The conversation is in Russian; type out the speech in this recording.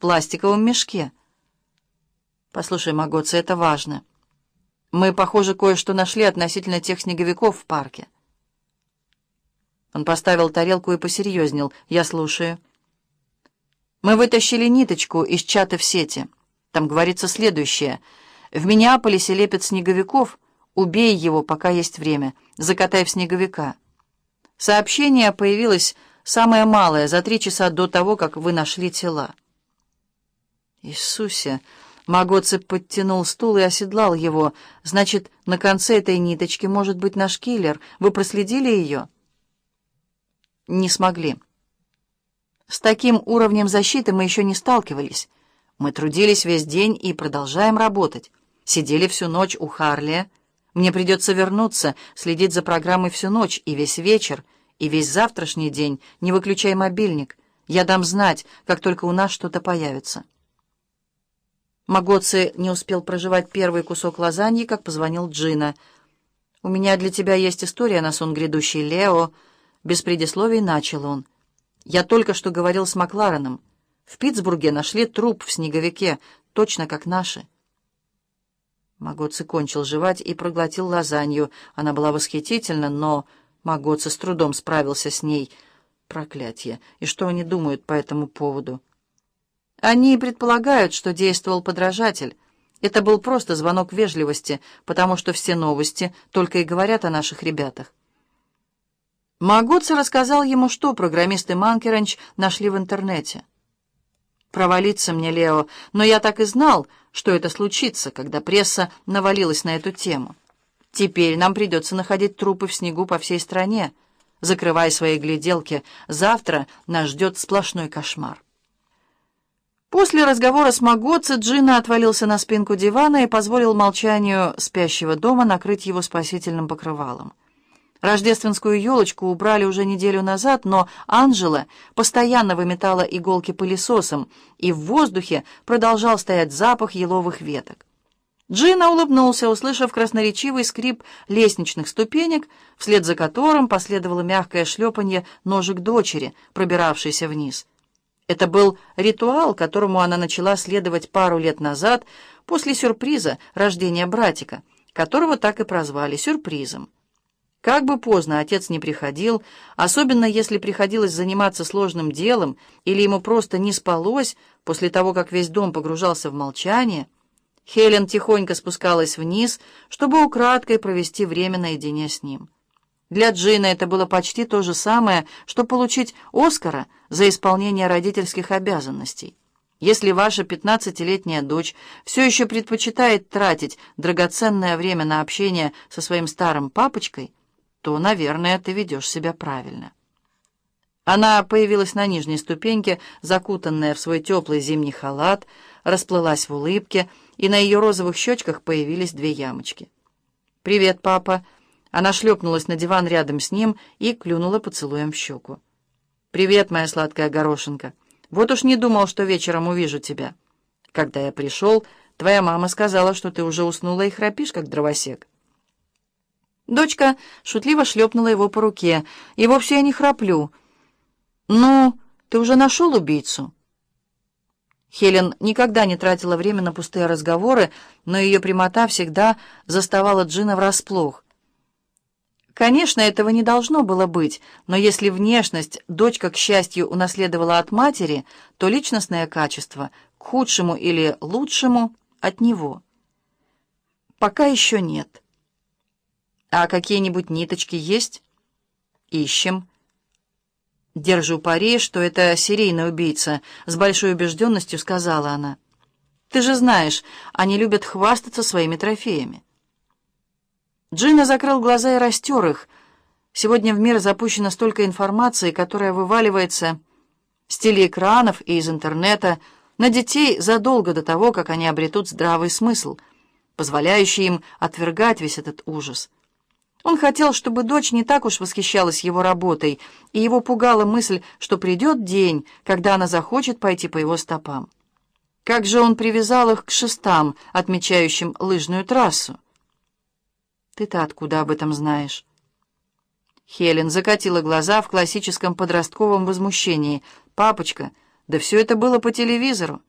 пластиковом мешке. Послушай, Магоца, это важно. Мы, похоже, кое-что нашли относительно тех снеговиков в парке. Он поставил тарелку и посерьезнел. Я слушаю. Мы вытащили ниточку из чата в сети. Там говорится следующее. В Миннеаполисе лепят снеговиков. Убей его, пока есть время. Закатай в снеговика. Сообщение появилось самое малое, за три часа до того, как вы нашли тела. Иисусе! Магоци подтянул стул и оседлал его. Значит, на конце этой ниточки может быть наш киллер. Вы проследили ее? Не смогли. С таким уровнем защиты мы еще не сталкивались. Мы трудились весь день и продолжаем работать. Сидели всю ночь у Харли. Мне придется вернуться, следить за программой всю ночь и весь вечер, и весь завтрашний день. Не выключай мобильник. Я дам знать, как только у нас что-то появится. Магоци не успел проживать первый кусок лазаньи, как позвонил Джина. «У меня для тебя есть история на сон грядущий, Лео». Без предисловий начал он. «Я только что говорил с Маклареном. В Питтсбурге нашли труп в снеговике, точно как наши». Магоци кончил жевать и проглотил лазанью. Она была восхитительна, но Магоци с трудом справился с ней. Проклятье! И что они думают по этому поводу?» Они предполагают, что действовал подражатель. Это был просто звонок вежливости, потому что все новости только и говорят о наших ребятах. Магоца рассказал ему, что программисты Манкеранч нашли в интернете. «Провалиться мне, Лео, но я так и знал, что это случится, когда пресса навалилась на эту тему. Теперь нам придется находить трупы в снегу по всей стране. Закрывай свои гляделки, завтра нас ждет сплошной кошмар». После разговора с Магоци Джина отвалился на спинку дивана и позволил молчанию спящего дома накрыть его спасительным покрывалом. Рождественскую елочку убрали уже неделю назад, но Анжела постоянно выметала иголки пылесосом, и в воздухе продолжал стоять запах еловых веток. Джина улыбнулся, услышав красноречивый скрип лестничных ступенек, вслед за которым последовало мягкое шлепанье ножек дочери, пробиравшейся вниз. Это был ритуал, которому она начала следовать пару лет назад после сюрприза рождения братика, которого так и прозвали сюрпризом. Как бы поздно отец не приходил, особенно если приходилось заниматься сложным делом или ему просто не спалось после того, как весь дом погружался в молчание, Хелен тихонько спускалась вниз, чтобы украдкой провести время наедине с ним. Для Джина это было почти то же самое, что получить Оскара за исполнение родительских обязанностей. Если ваша пятнадцатилетняя дочь все еще предпочитает тратить драгоценное время на общение со своим старым папочкой, то, наверное, ты ведешь себя правильно. Она появилась на нижней ступеньке, закутанная в свой теплый зимний халат, расплылась в улыбке, и на ее розовых щечках появились две ямочки. «Привет, папа!» Она шлепнулась на диван рядом с ним и клюнула поцелуем в щеку. «Привет, моя сладкая горошинка. Вот уж не думал, что вечером увижу тебя. Когда я пришел, твоя мама сказала, что ты уже уснула и храпишь, как дровосек». Дочка шутливо шлепнула его по руке. «И вовсе я не храплю». «Ну, ты уже нашел убийцу?» Хелен никогда не тратила время на пустые разговоры, но ее прямота всегда заставала Джина врасплох. Конечно, этого не должно было быть, но если внешность дочка, к счастью, унаследовала от матери, то личностное качество, к худшему или лучшему, от него. Пока еще нет. А какие-нибудь ниточки есть? Ищем. Держу пари, что это серийный убийца, с большой убежденностью сказала она. Ты же знаешь, они любят хвастаться своими трофеями. Джина закрыл глаза и растер их. Сегодня в мир запущено столько информации, которая вываливается с телеэкранов и из интернета на детей задолго до того, как они обретут здравый смысл, позволяющий им отвергать весь этот ужас. Он хотел, чтобы дочь не так уж восхищалась его работой, и его пугала мысль, что придет день, когда она захочет пойти по его стопам. Как же он привязал их к шестам, отмечающим лыжную трассу? Ты-то откуда об этом знаешь?» Хелен закатила глаза в классическом подростковом возмущении. «Папочка, да все это было по телевизору.